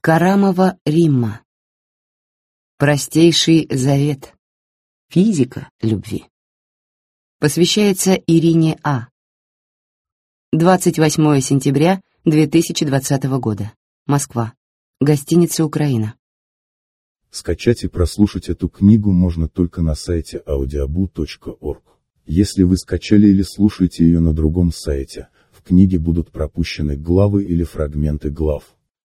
Карамова Римма. Простейший завет. Физика любви. Посвящается Ирине А. 28 сентября 2020 года. Москва. Гостиница «Украина». Скачать и прослушать эту книгу можно только на сайте audiobu.org. Если вы скачали или слушаете ее на другом сайте, в книге будут пропущены главы или фрагменты глав.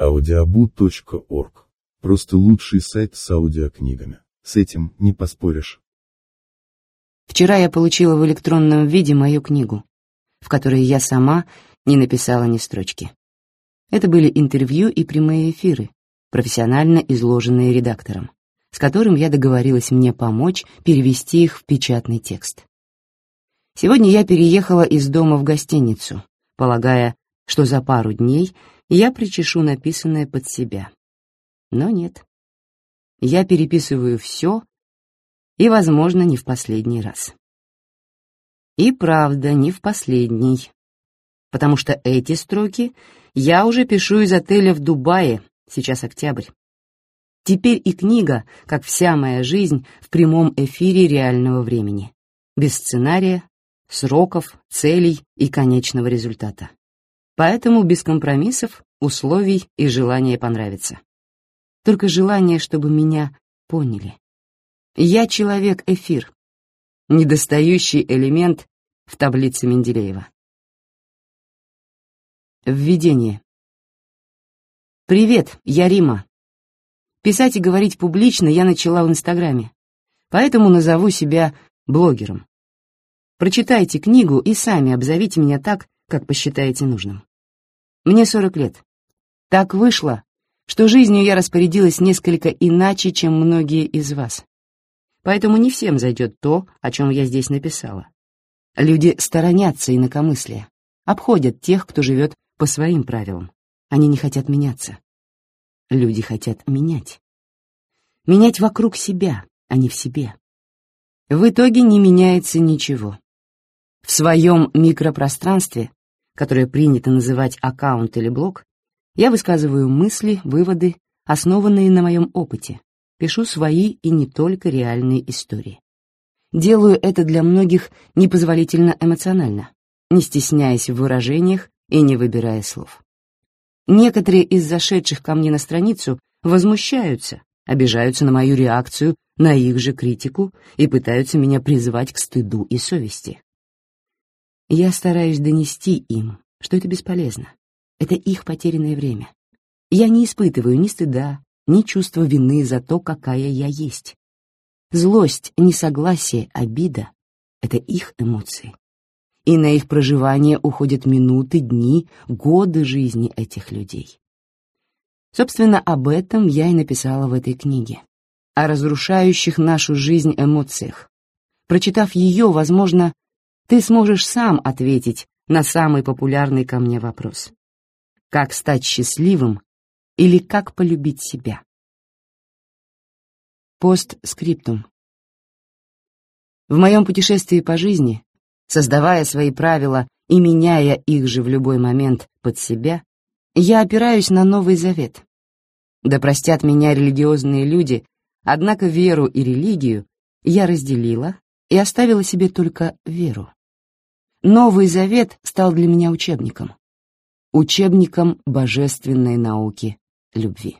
audiobu.org. Просто лучший сайт с аудиокнигами. С этим не поспоришь. Вчера я получила в электронном виде мою книгу, в которой я сама не написала ни строчки. Это были интервью и прямые эфиры, профессионально изложенные редактором, с которым я договорилась мне помочь перевести их в печатный текст. Сегодня я переехала из дома в гостиницу, полагая, что за пару дней я причешу написанное под себя. Но нет. Я переписываю все, и, возможно, не в последний раз. И правда, не в последний, потому что эти строки я уже пишу из отеля в Дубае, сейчас октябрь. Теперь и книга, как вся моя жизнь, в прямом эфире реального времени, без сценария, сроков, целей и конечного результата. Поэтому без компромиссов, условий и желания понравиться. Только желание, чтобы меня поняли. Я человек-эфир, недостающий элемент в таблице Менделеева. Введение. Привет, я Рима. Писать и говорить публично я начала в Инстаграме, поэтому назову себя блогером. Прочитайте книгу и сами обзовите меня так, как посчитаете нужным. Мне 40 лет. Так вышло, что жизнью я распорядилась несколько иначе, чем многие из вас. Поэтому не всем зайдет то, о чем я здесь написала. Люди сторонятся инакомыслия, обходят тех, кто живет по своим правилам. Они не хотят меняться. Люди хотят менять. Менять вокруг себя, а не в себе. В итоге не меняется ничего. В своем микропространстве которое принято называть аккаунт или блог, я высказываю мысли, выводы, основанные на моем опыте, пишу свои и не только реальные истории. Делаю это для многих непозволительно эмоционально, не стесняясь в выражениях и не выбирая слов. Некоторые из зашедших ко мне на страницу возмущаются, обижаются на мою реакцию, на их же критику и пытаются меня призвать к стыду и совести. Я стараюсь донести им, что это бесполезно. Это их потерянное время. Я не испытываю ни стыда, ни чувства вины за то, какая я есть. Злость, несогласие, обида — это их эмоции. И на их проживание уходят минуты, дни, годы жизни этих людей. Собственно, об этом я и написала в этой книге. О разрушающих нашу жизнь эмоциях. Прочитав ее, возможно, ты сможешь сам ответить на самый популярный ко мне вопрос. Как стать счастливым или как полюбить себя? Постскриптум. В моем путешествии по жизни, создавая свои правила и меняя их же в любой момент под себя, я опираюсь на Новый Завет. Да простят меня религиозные люди, однако веру и религию я разделила и оставила себе только веру. Новый Завет стал для меня учебником. Учебником божественной науки любви.